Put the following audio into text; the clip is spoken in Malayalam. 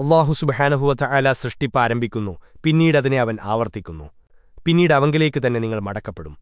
അള്ളാഹു സുബഹാനഹുവ അല സൃഷ്ടിപ്പ് ആരംഭിക്കുന്നു പിന്നീടതിനെ അവൻ ആവർത്തിക്കുന്നു. പിന്നീട് അവങ്കിലേക്ക് തന്നെ നിങ്ങൾ മടക്കപ്പെടും.